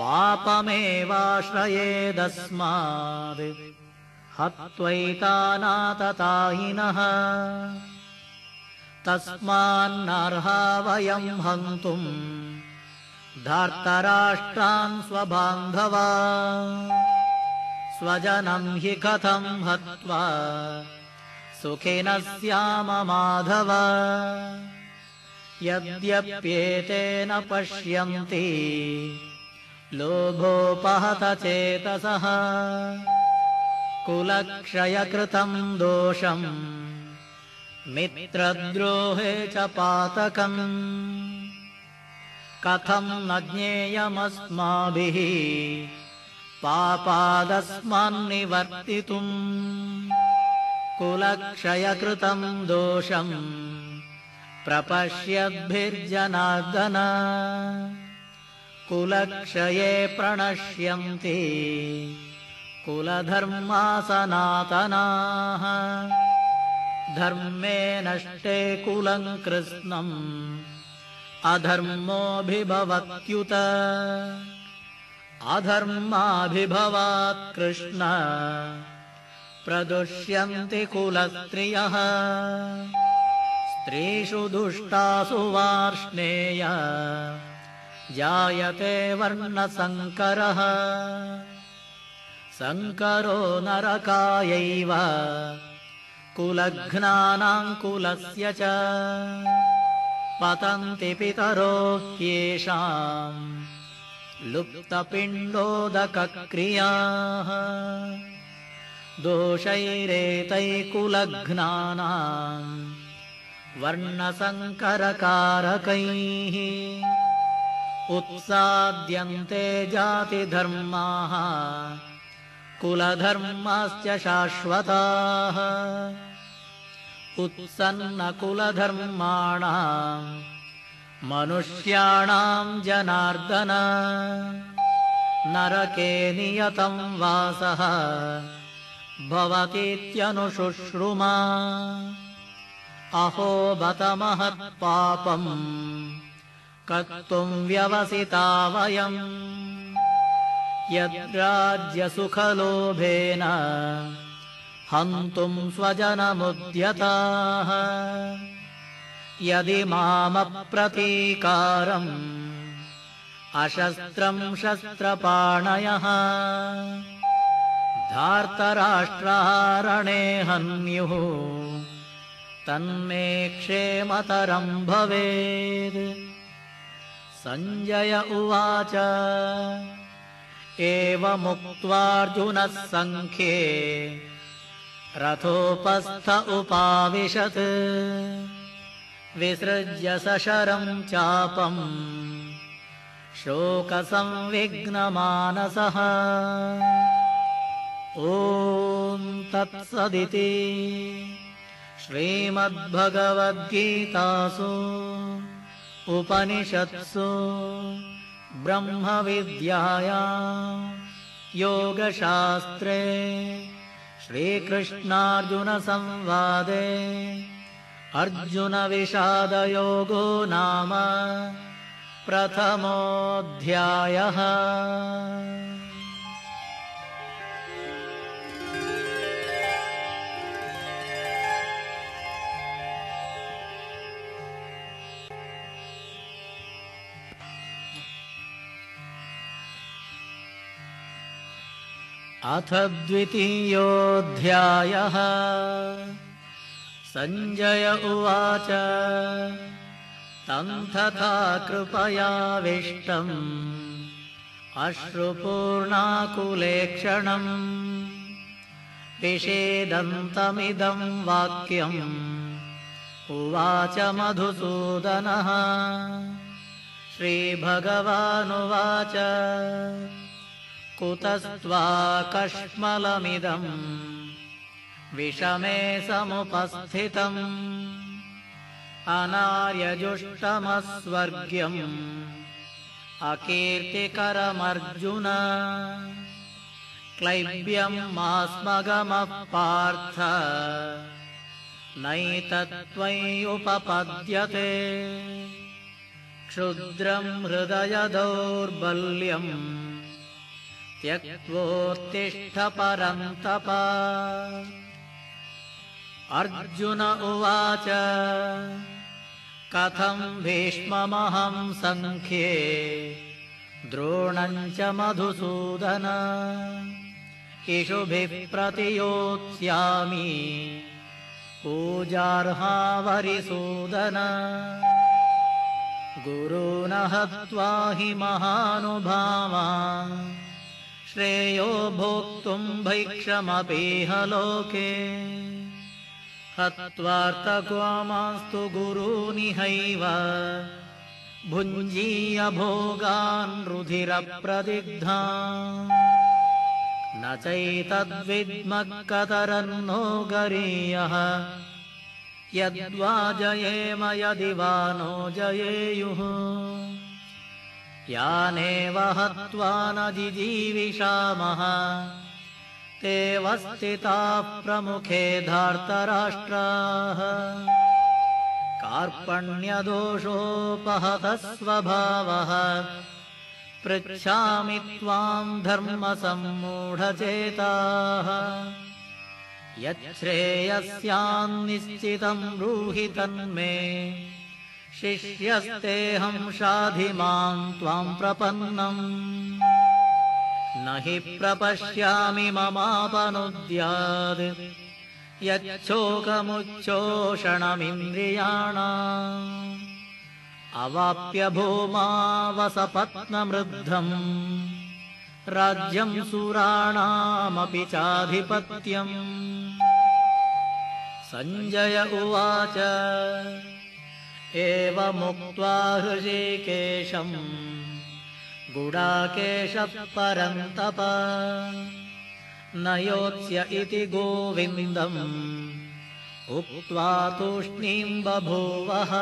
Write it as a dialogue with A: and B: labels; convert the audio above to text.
A: पापमेवाश्रयेदस्माद् हत्वैतानाततायिनः तस्मान्नर्हा वयम् हन्तुम्। धार्तराष्ट्रान् स्वबान्धवा। स्वजनम् हि कथम् हत्वा सुखिन स्याम माधव। यद्यप्येतेन पश्यन्ति लोभोपहतचेतसः कुलक्षयकृतम् दोषम् मित्रद्रोहे च पातकम्। कथम् न ज्ञेयमस्माभिः पापादस्मान्निवर्तितुम्। कुलक्षयकृतम् दोषम् प्रपश्यद्भिर्जनार्दन कुलक्षये प्रणश्यन्ति। कुलधर्मासनातनाः। धर्मे नष्टे कुलम् कृत्स्नम् अधर्मोऽभिभवत्युत। अधर्माभिभवात् कृष्ण। प्रदुष्यन्ति कुलस्त्रियः। स्त्रीषु दुष्टासु वार्ष्णेय जायते वर्णसङ्करः सङ्करो नरकायैव कुलघ्नानाम् कुलस्य च। पतन्ति पितरो ह्येषाम् लुप्तपिण्डोदकक्रियाः। दोषैरेतैकुलघ्नानाम् वर्णसङ्करकारकैः उत्साद्यन्ते जातिधर्माः कुलधर्माश्च शाश्वताः। उत्सन्नकुलधर्माणाम् मनुष्याणाम् जनार्दन। नरके नियतम् वासः भवतीत्यनुशुश्रुमा। अहो बत महत्पापम् कर्तुम् व्यवसिता वयम्। यद्राज्यसुखलोभेन हन्तुम् स्वजनमुद्यताः। यदि मामप्रतीकारम् अशस्त्रम् शस्त्रपाणयः। धार्तराष्ट्रहारणे हन्युः तन्मे क्षेमतरम् भवेत् सञ्जय उवाच। एवमुक्त्वार्जुनः सङ्ख्ये रथोपस्थ उपाविशत्। विसृज्य सशरम् चापम् शोकसंविघ्नमानसः। ॐ तत्सदिति। श्रीमद्भगवद्गीतासु उपनिषत्सु ब्रह्मविद्याया योगशास्त्रे श्रीकृष्णार्जुनसंवादे अर्जुनविषादयोगो नाम प्रथमोऽध्यायः अथ द्वितीयोऽध्यायः। सञ्जय उवाच। तम् तथा कृपयाविष्टम्। अश्रुपूर्णाकुलेक्षणम्। विषेदन्तमिदम् वाक्यम्। उवाच मधुसूदनः। श्रीभगवानुवाच कश्मलमिदम् विषमे समुपस्थितम् अनार्यजुष्टमस्वर्ग्यम् अकीर्तिकरमर्जुन क्लैब्यम् मास्मगमः पार्थ नैतत्त्वय्युपपद्यते क्षुद्रम् हृदय दौर्बल्यम् त्यक्त्वोत्तिष्ठ परन्तप अर्जुन उवाच कथम् भीष्ममहम् सङ्ख्ये द्रोणम् च मधुसूदन। इषुभिः प्रतियोत्स्यामि पूजार्हावरिसूदन। गुरून् हत्वा हि महानुभावा श्रेयो भोक्तुम् भैक्षमपीह लोके हत्वार्थक्वामास्तु गुरूनिहैव। भुञ्जीय भोगान् रुधिरप्रदिग्धा। न चैतद्विद्मकतरन्नो गरीयः। यद्वा जयेम यदि वा नो जयेयुः यानेव हत्वा न जिजीविषामः। ते वस्थिताः प्रमुखे धार्तराष्ट्राः। कार्पण्यदोषोपहतः स्वभावः पृच्छामि त्वाम् धर्मसम्मूढचेताः। यच्छ्रेयस्यान्निश्चितम् ब्रूहि तन्मे शिष्यस्तेऽहम् शाधि माम् त्वाम् प्रपन्नम्। न हि प्रपश्यामि ममापनुद्याद् यच्छोकमुच्चोषणमिन्द्रियाणाम् अवाप्य भूमावसपत्नमृद्धम्। राज्यम् सुराणामपि चाधिपत्यम्। सञ्जय उवाच एवमुक्त्वा हृषिकेशम् गुडाकेशः परन्तप न योत्स्य इति गोविन्दम् उक्त्वा तूष्णीम् बभूवः